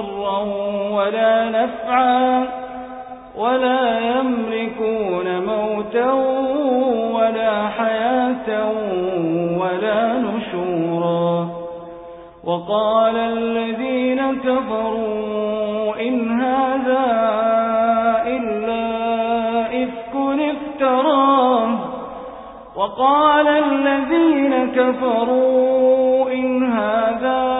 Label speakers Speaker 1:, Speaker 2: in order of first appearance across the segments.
Speaker 1: ضرا ولا نفعا ولا يملكون موتا ولا حياة ولا نشورا. وقال الذين كفروا إن هذا إلا إفك افتراه. وقال الذين كفروا إن هذا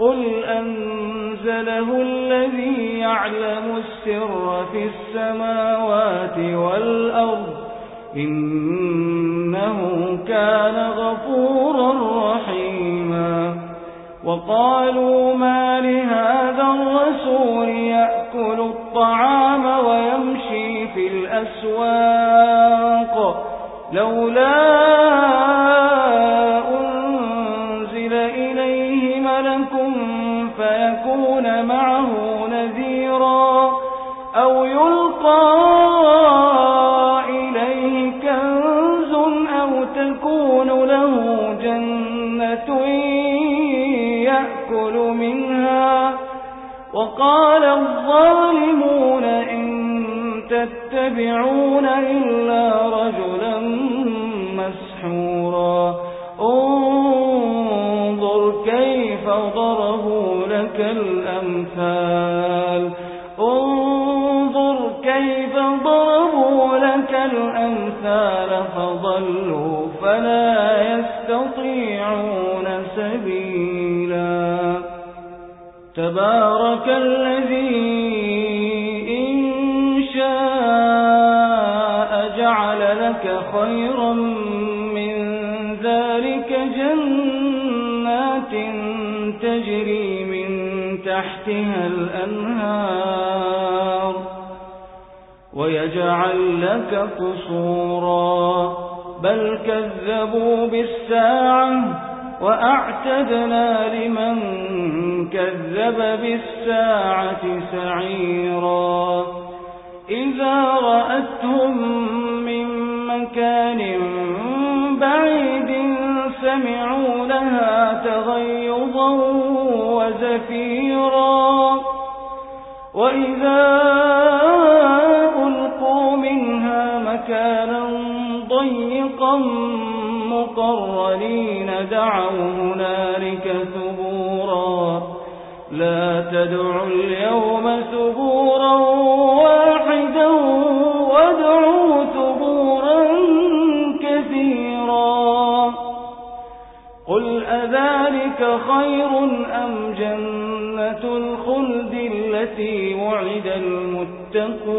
Speaker 1: قل أنزله الذي يعلم السر في السماوات والأرض إنه كان غفورا رحيما وقالوا ما لهذا الرسول يأكل الطعام ويمشي في الأسواق لولا الأمثال. انظر كيف ضربوا لك الأمثال فضلوا فلا يستطيعون سبيلا. تبارك الذي إن شاء جعل لك خيرا من ذلك جنات تجري تحتها الأنهار ويجعل لك قصورا. بل كذبوا بالساعة وأعتدنا لمن كذب بالساعة سعيرا. إذا رأتهم من مكان بعيد سمعوا لها تغيظا وزفيرا. وإذا ألقوا منها مكانا ضيقا مقرنين دعوا هنالك ثبورا. لا تدعوا اليوم ثبورا أذلك خير أم جنة الخلد التي وعد المتقون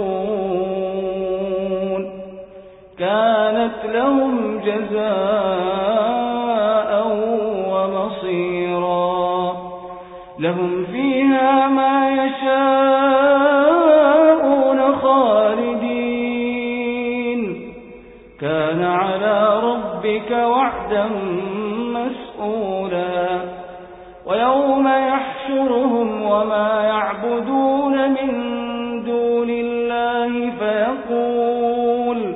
Speaker 1: كانت لهم جزاء ومصيرا لهم فيها ما يشاءون خالدين. كان على ربك وعدا وما يعلمون تعبدون من دون الله فيقول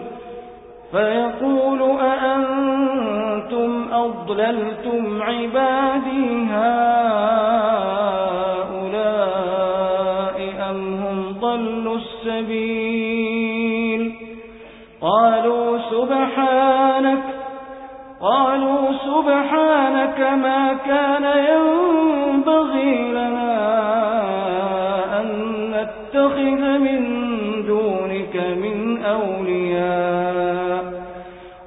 Speaker 1: فيقول أأنتم أضللتم عبادي هؤلاء أم هم ضلوا السبيل؟ قالوا سبحانك قالوا سبحانك ما كان ينبغي لنا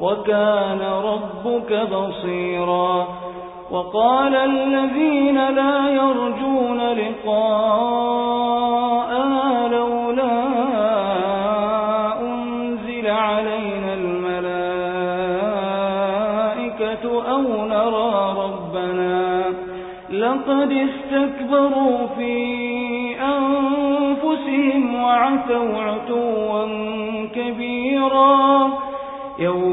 Speaker 1: وكان ربك بصيرا. وقال الذين لا يرجون لقاء لولا أنزل علينا الملائكة أو نرى ربنا. لقد استكبروا في أنفسهم وعتوا عتوا كبيرا.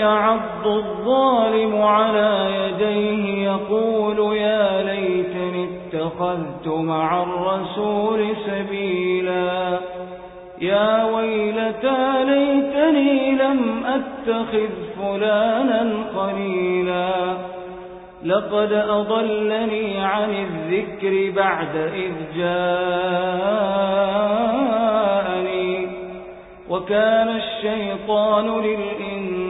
Speaker 1: يعض الظالم على يديه يقول يا ليتني اتخذت مع الرسول سبيلا. يا ويلتى ليتني لم أتخذ فلانا خليلا لقد أضلني عن الذكر بعد إذ جاءني. وكان الشيطان للإنسان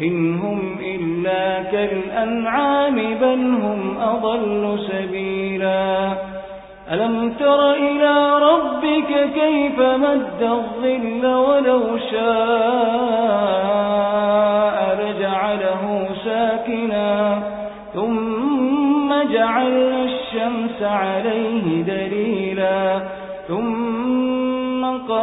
Speaker 1: إن هم إلا كالأنعام بل هم أضل سبيلا. ألم تر إلى ربك كيف مد الظل ولو شاء لجعله ساكنا؟ ثم جعلنا الشمس عليه دليلا. ثم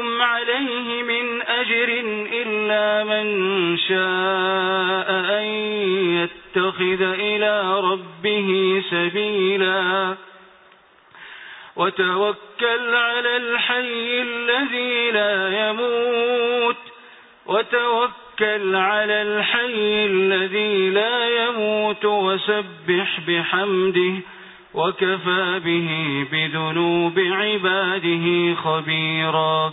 Speaker 2: أسألكم عليه من أجر إلا من شاء أن يتخذ إلى ربه سبيلا. وتوكل على الحي الذي لا يموت.
Speaker 1: وتوكل على الحي الذي لا يموت. وسبح بحمده. وكفى به بذنوب عباده خبيرا.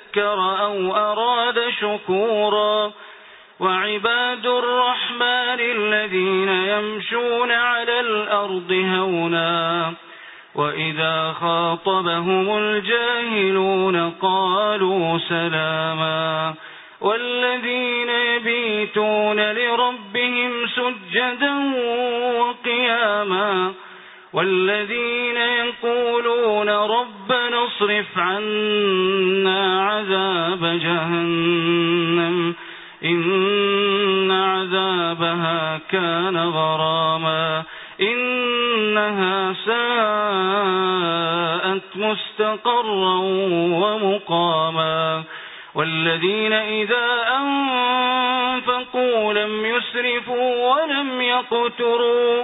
Speaker 1: أو أراد شكورا. وعباد الرحمن الذين يمشون على الأرض هونا وإذا خاطبهم الجاهلون قالوا سلاما. والذين يبيتون لربهم سجدا وقياما والذين يقولون ربنا اصرف عنا عذاب جهنم إن عذابها كان غراما إنها ساءت مستقرا ومقاما والذين إذا أنفقوا لم يسرفوا ولم يقتروا